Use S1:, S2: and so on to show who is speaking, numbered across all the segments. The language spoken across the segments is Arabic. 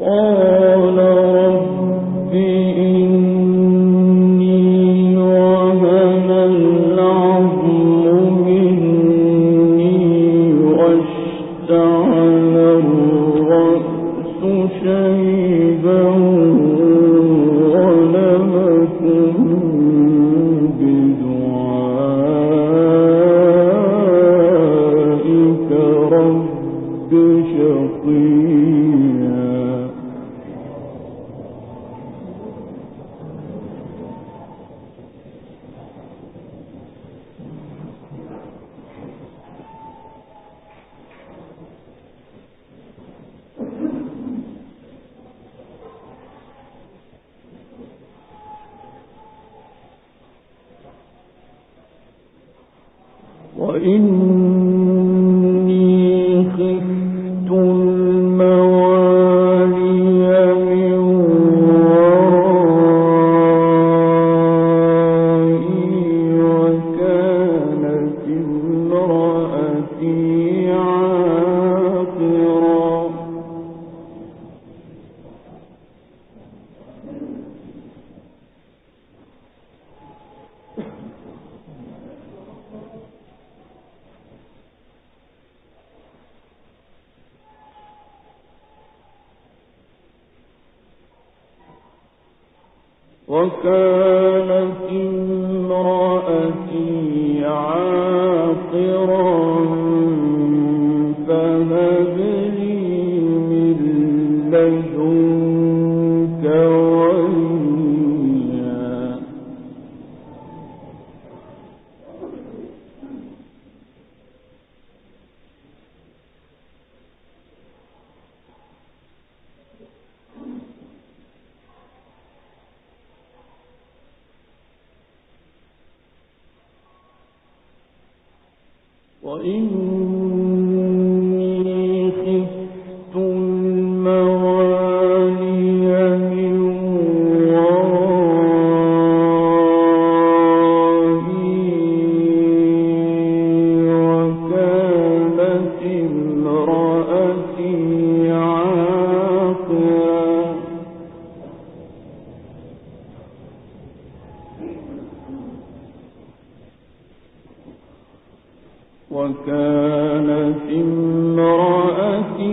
S1: قال وإني خفت الموالي وكانت امرأتي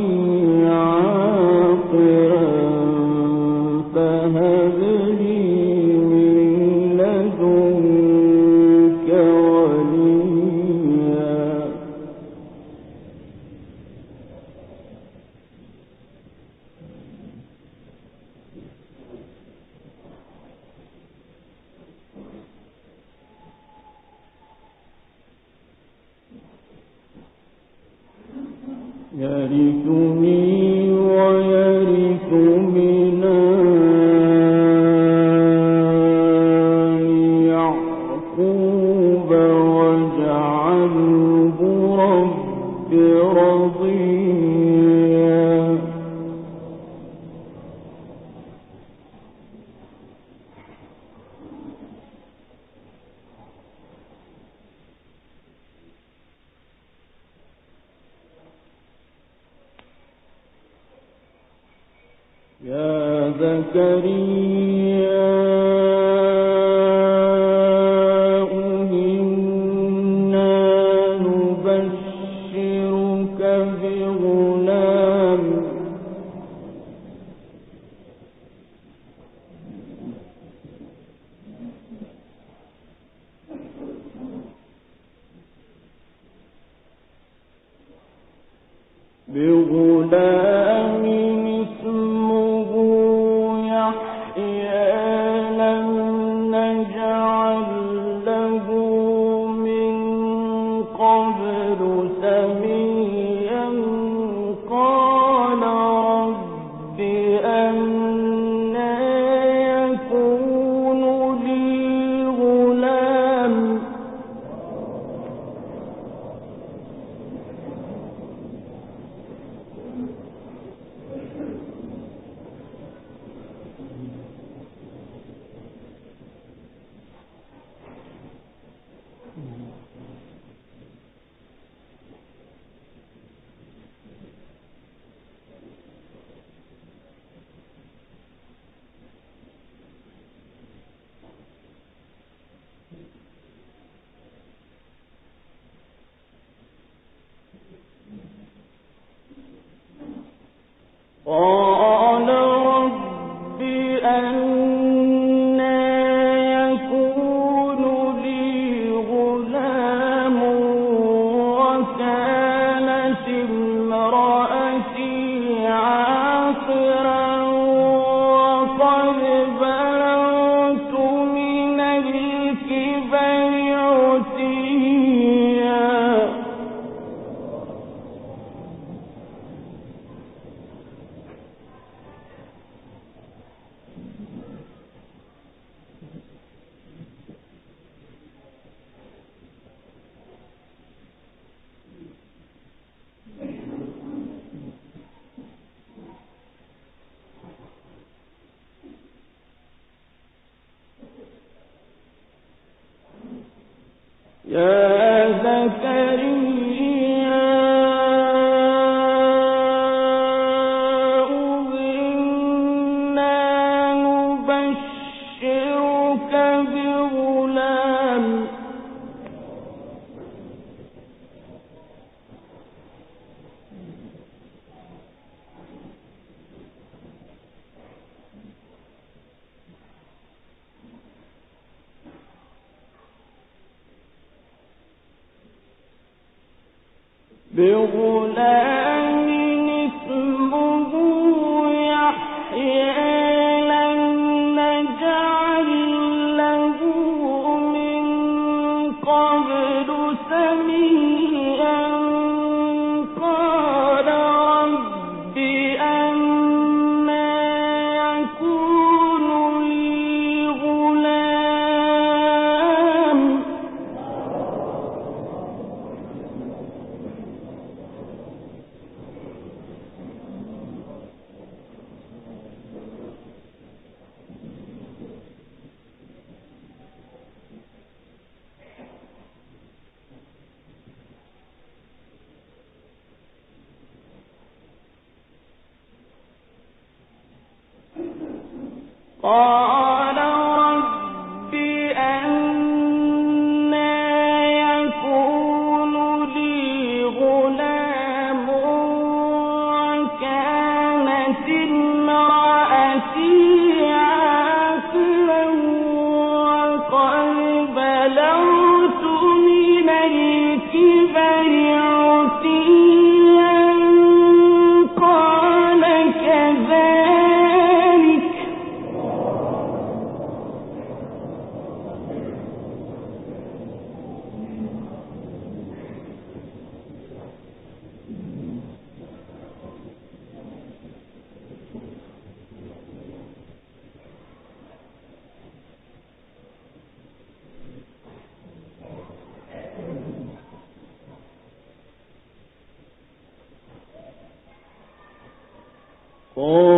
S1: Oh.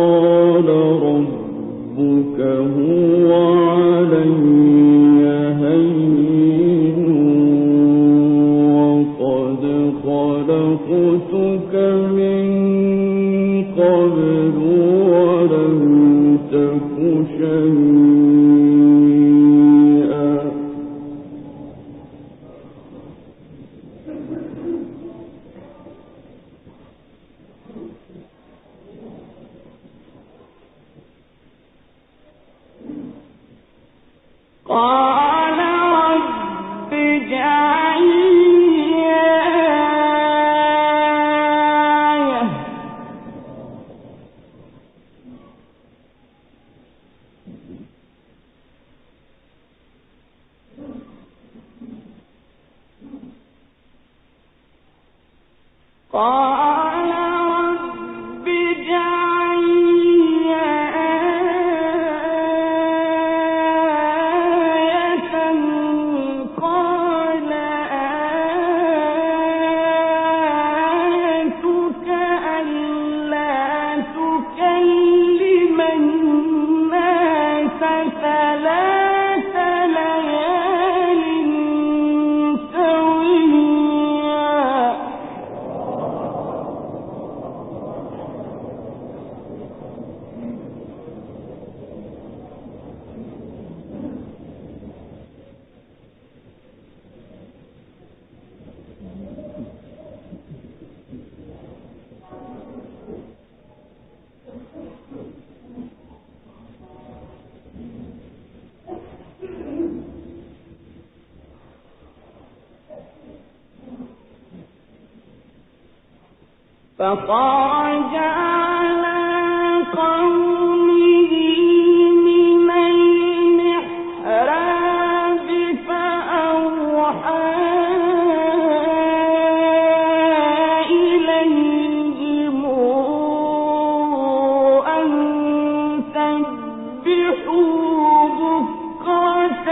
S1: 啊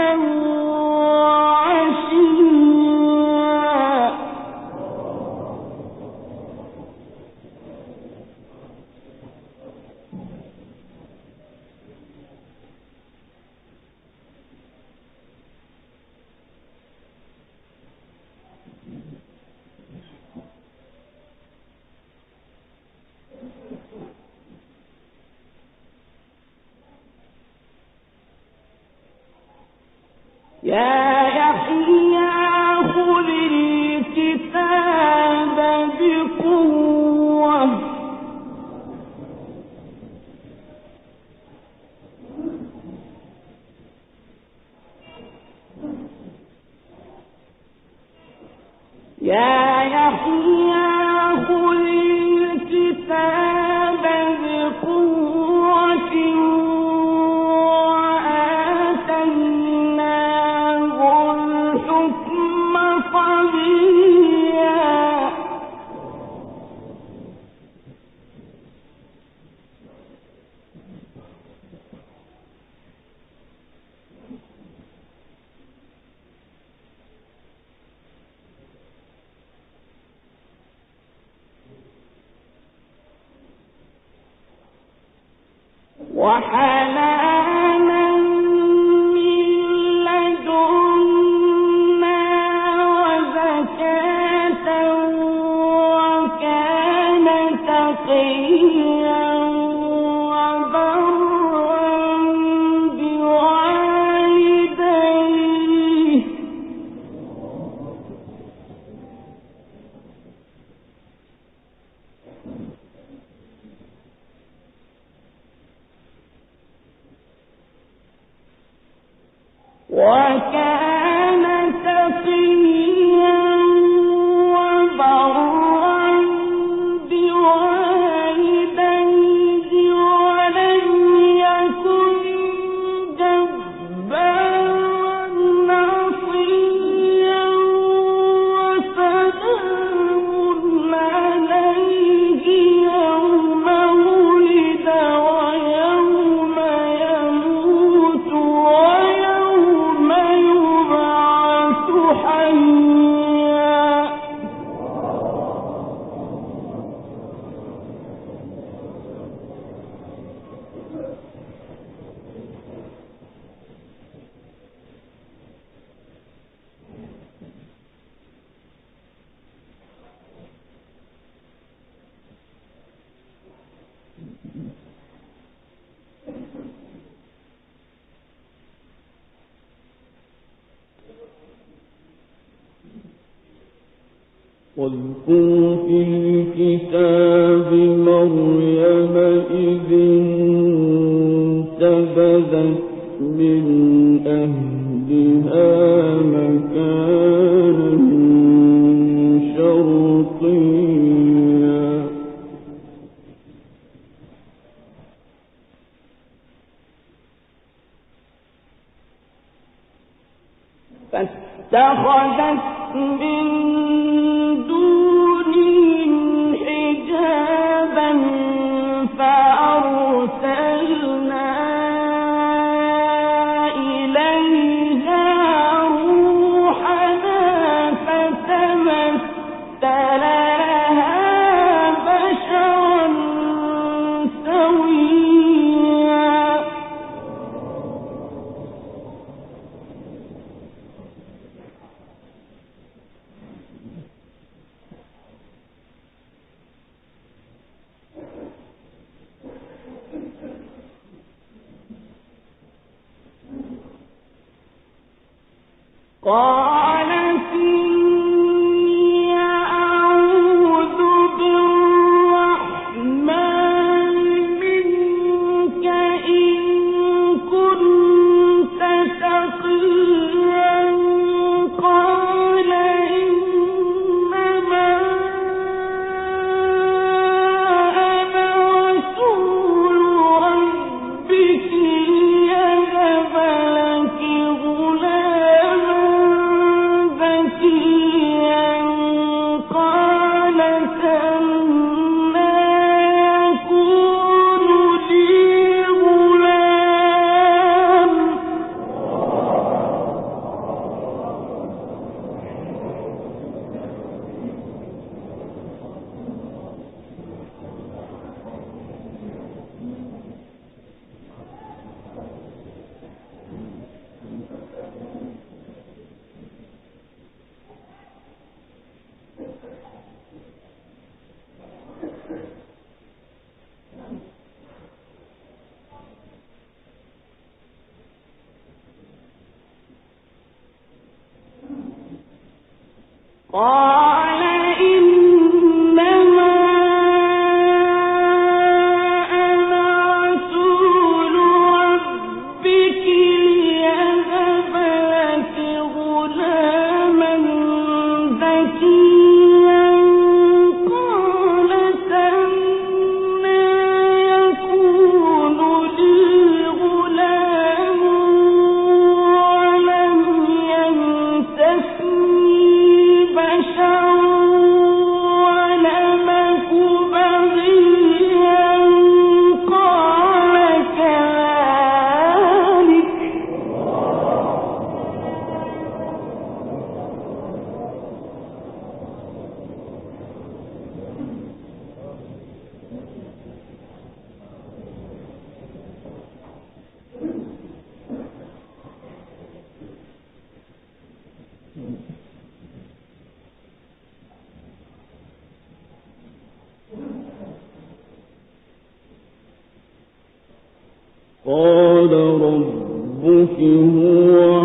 S1: بكرة وحنانا
S2: واذكر في مريم من
S1: قال قال ربك
S2: هو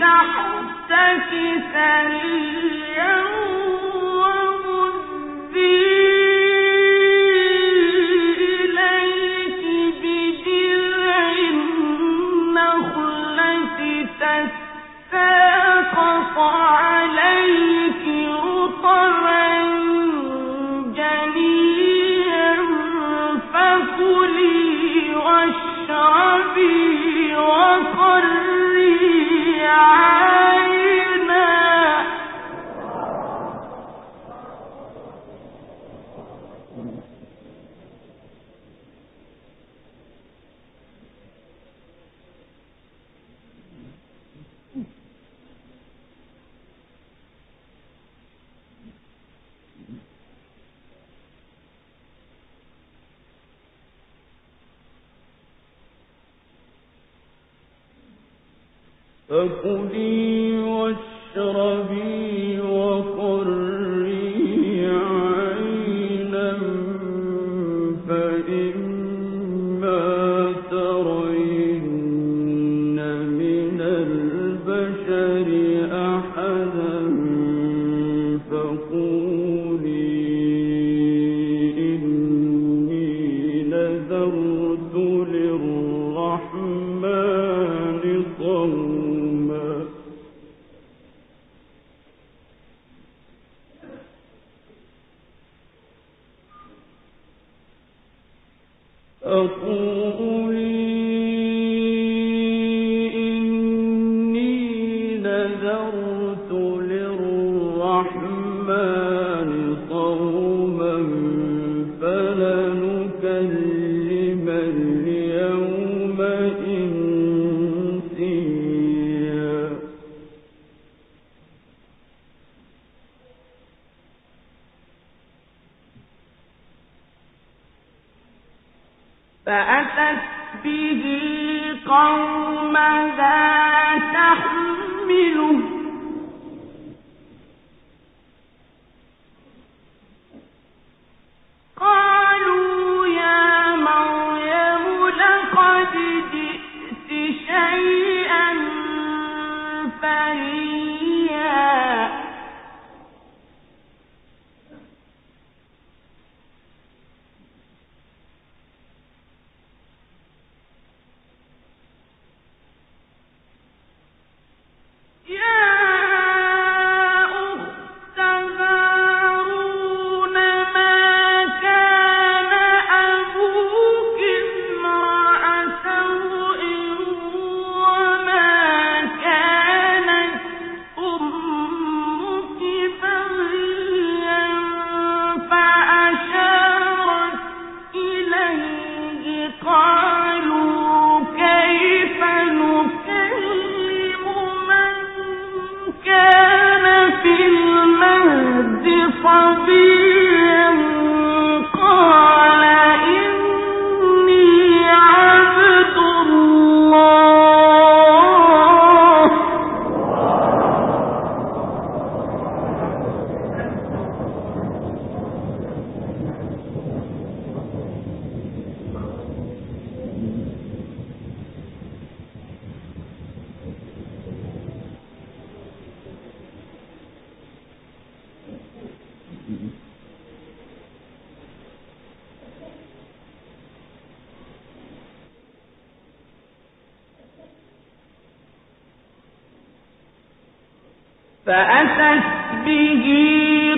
S1: تحتك اليوم مدبرا Ah
S2: فكلي واشربي.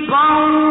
S1: 帮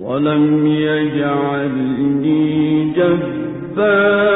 S2: ولم يجعلني جبارا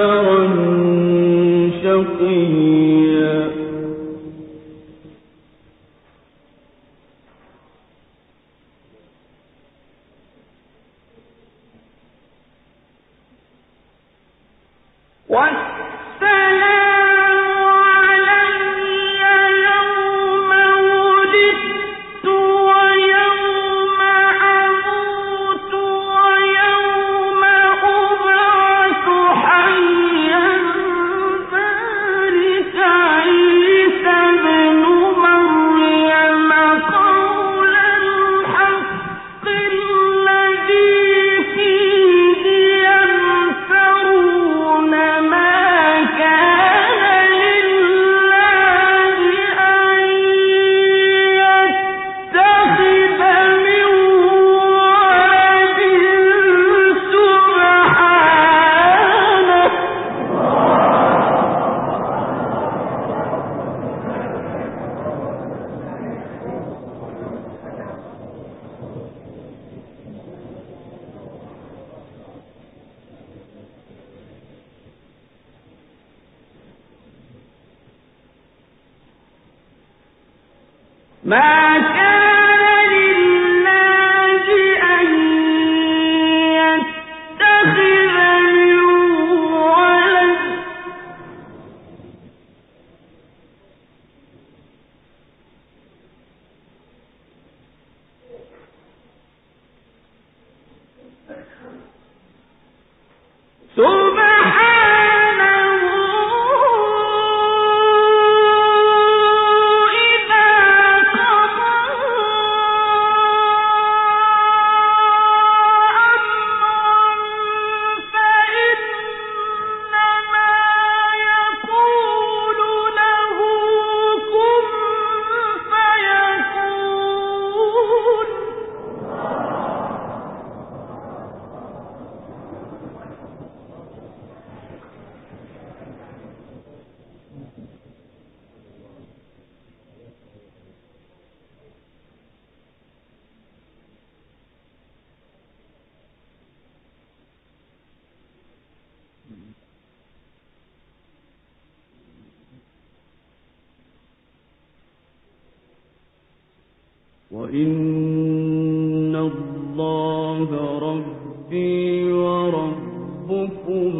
S2: وإن الله ربي وربكم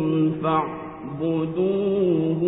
S2: فاعبدوه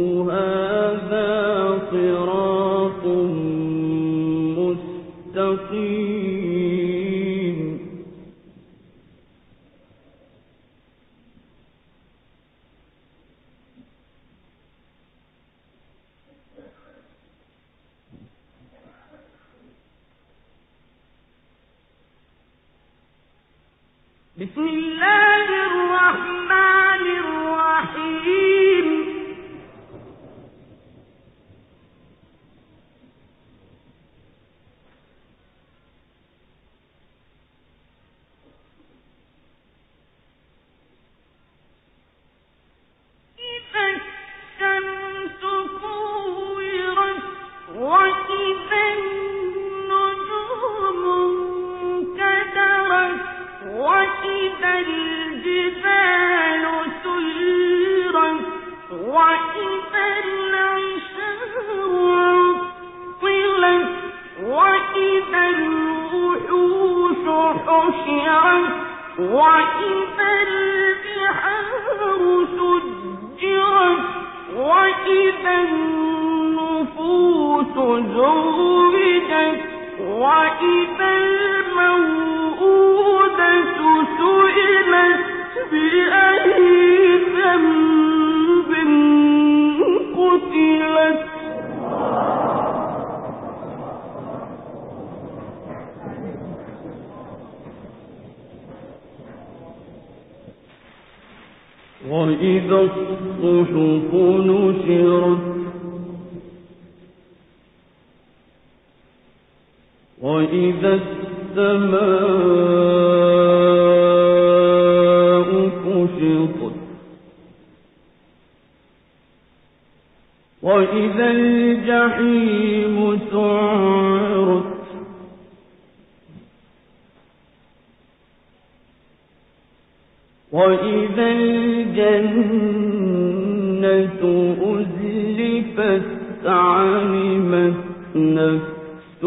S2: نفس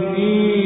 S1: في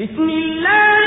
S2: الله